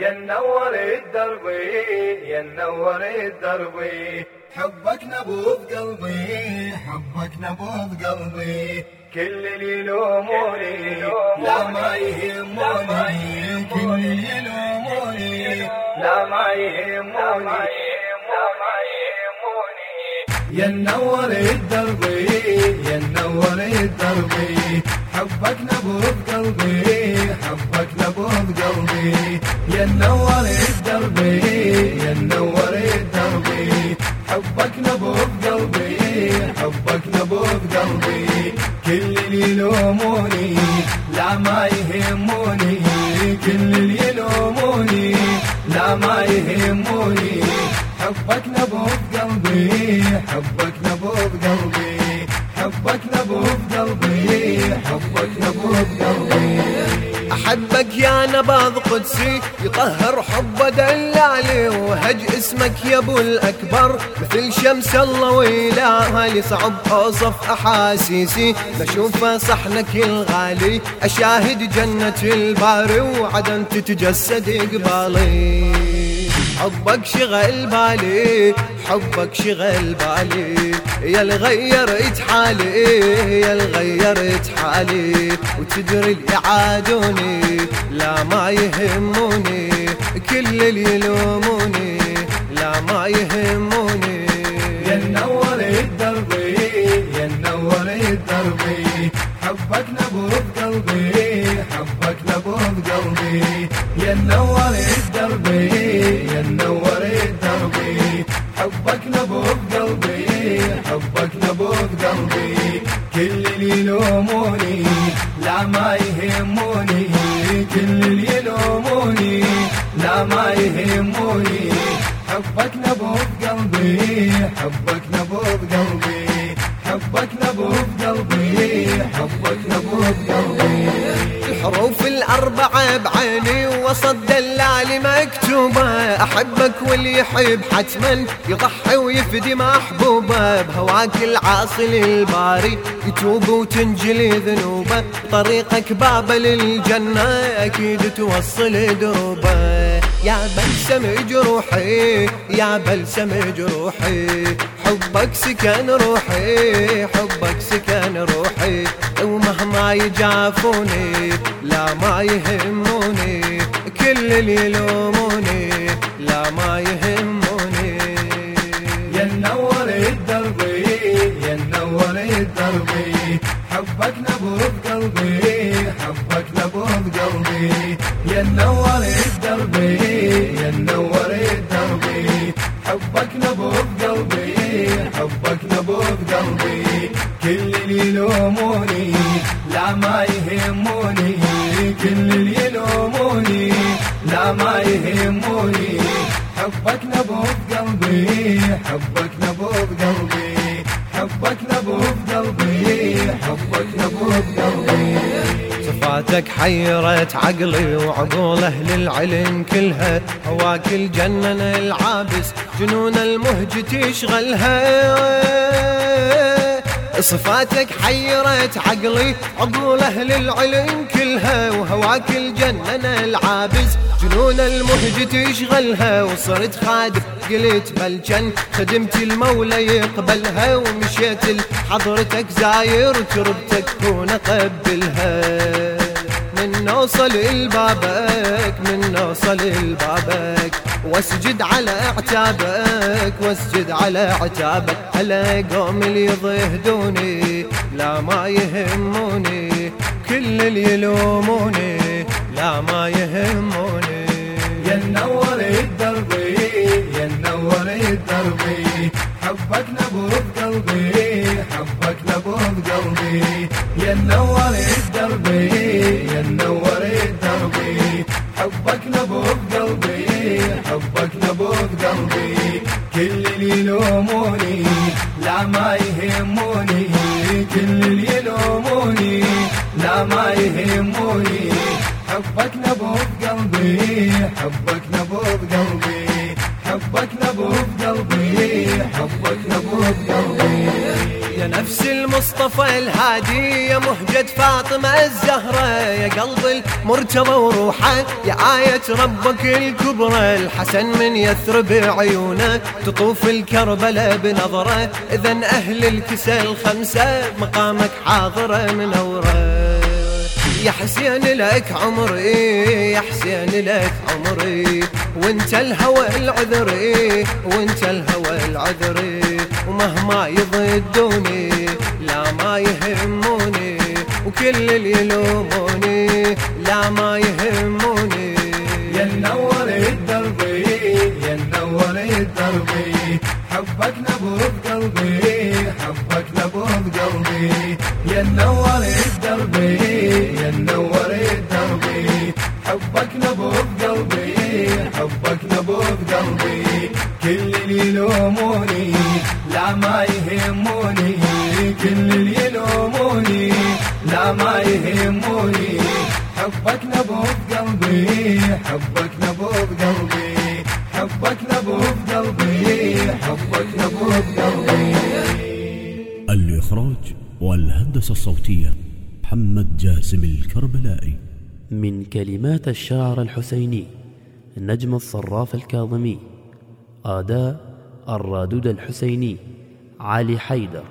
يا منور الدربي يا منور الدربي. حبك نبض قلبي حبك نبض قلبي. كل اللي يلوموني لا ما يهموني. كل اللي لا ما يهموني. الدربي يا منور الدربي. حبك نبض قلبي حبك نبض قلبي. حبك نبض قلبي كل اللي يلوموني لا ما يهموني كل اللي يلوموني لا ما يهموني. حبك نبض قلبي حبك نبض قلبي حبك نبض قلبي حبك نبض قلبي. أحبك يا نبض قدسي يطهر حب دلالي وهج اسمك يا أبو الأكبر. مثل شمس الله وإلهها اللي صعب أوصف أحاسيسي. بشوف صحنك الغالي أشاهد جنة الباري وعدن تتجسد قبالي حبك شغل بالي حبك شغل بالي. يا الغيرت حالي يا الغيرت حالي. وتدري اللي عادوني لا ما يهموني. كل اللي يلوموني لا ما يهموني. يا منور الدربي يا منور الدربي. حبك نبض قلبي حبك نبض قلبي. يا منور الدربي يا منور الدربي. حبك قلبي حبك نبض قلبي كل اللي يلوموني لا ما يهموني كل اللي يلوموني لا ما يهموني. حبك نبض قلبي حبك الحروف الأربعة بعيني وسط دلالي مكتوبة. أحبك واللي يحب حتما يضحي ويفدي محبوبة. بهواك العاصي الباري يتوب وتنجلي ذنوبه. طريقك باب للجنة أكيد توصل دروبه. يا بلسم جروحي يا بلسم جروحي. حبك سكن روحي حبك سكن روحي. ومهما يجافوني لا ما يهموني كل اللي يلوموني لا ما يهموني. يا منور الدربي يا منور الدربي حبك نبض قلبي حبك نبض قلبي. الدربي يا منور الدربي حبك نبض قلبي حبك نبض قلبي. كل اللي يلوموني يهموني كل اللي يلوموني لا ما يهموني. حبك نبض قلبي حبك نبض قلبي حبك نبض قلبي حبك نبض قلبي. صفاتك حيرت عقلي وعقول أهل العلم كلها. هواك الجنن العابس جنون المهج تشغلها. صفاتك حيرت عقلي. عقول أهل العلم كلها وهواك الجنن العابس. جنون المهج تشغلها وصرت خادم قلت بلجن خدمت المولى يقبلها ومشيت لحضرتك زاير تربتك كون أقبلها من نوصل لبابك من نوصل لبابك واسجد على اعتابك واسجد على اعتابك. على قوم اللي يضهدوني لا ما يهموني. كل اللي يلوموني لا ما يهموني. يا منور الدربي يا منور الدربي. حبك نبض قلبي حبك نبض قلبي. الدربي يا منور الدربي. حبك قلبي حبك نبض قلبي كل اللي يلوموني لا ما يهموني كل اللي يلوموني لا ما يهموني. المصطفى الهادي يا مهجة فاطمة الزهرة يا قلب المرتضى وروحه يا آية ربك الكبرى الحسن من يثرب عيونه تطوف الكربلة بنظرة إذا أهل الكسل خمسة مقامك حاضرة منورة يا حسين لك عمري يا حسين لك عمري. وانت الهوى العذري وانت الهوى العذري ومهما يضدوني لا ما يهموني. وكل اللي يلوموني لا ما يهموني. حبك نبض قلبي حبك نبض قلبي. يا منور الدربي يا منور الدربي حبك نبض قلبي حبك نبض قلبي. كل اللي يلوموني لا ما يهموني. كل اللي يلوموني لا ما يهموني. حبك نبض قلبي حبك نبض محمد جاسم الكربلائي. من كلمات الشاعر الحسيني نجم الصراف الكاظمي آداء الرادود الحسيني علي حيدر.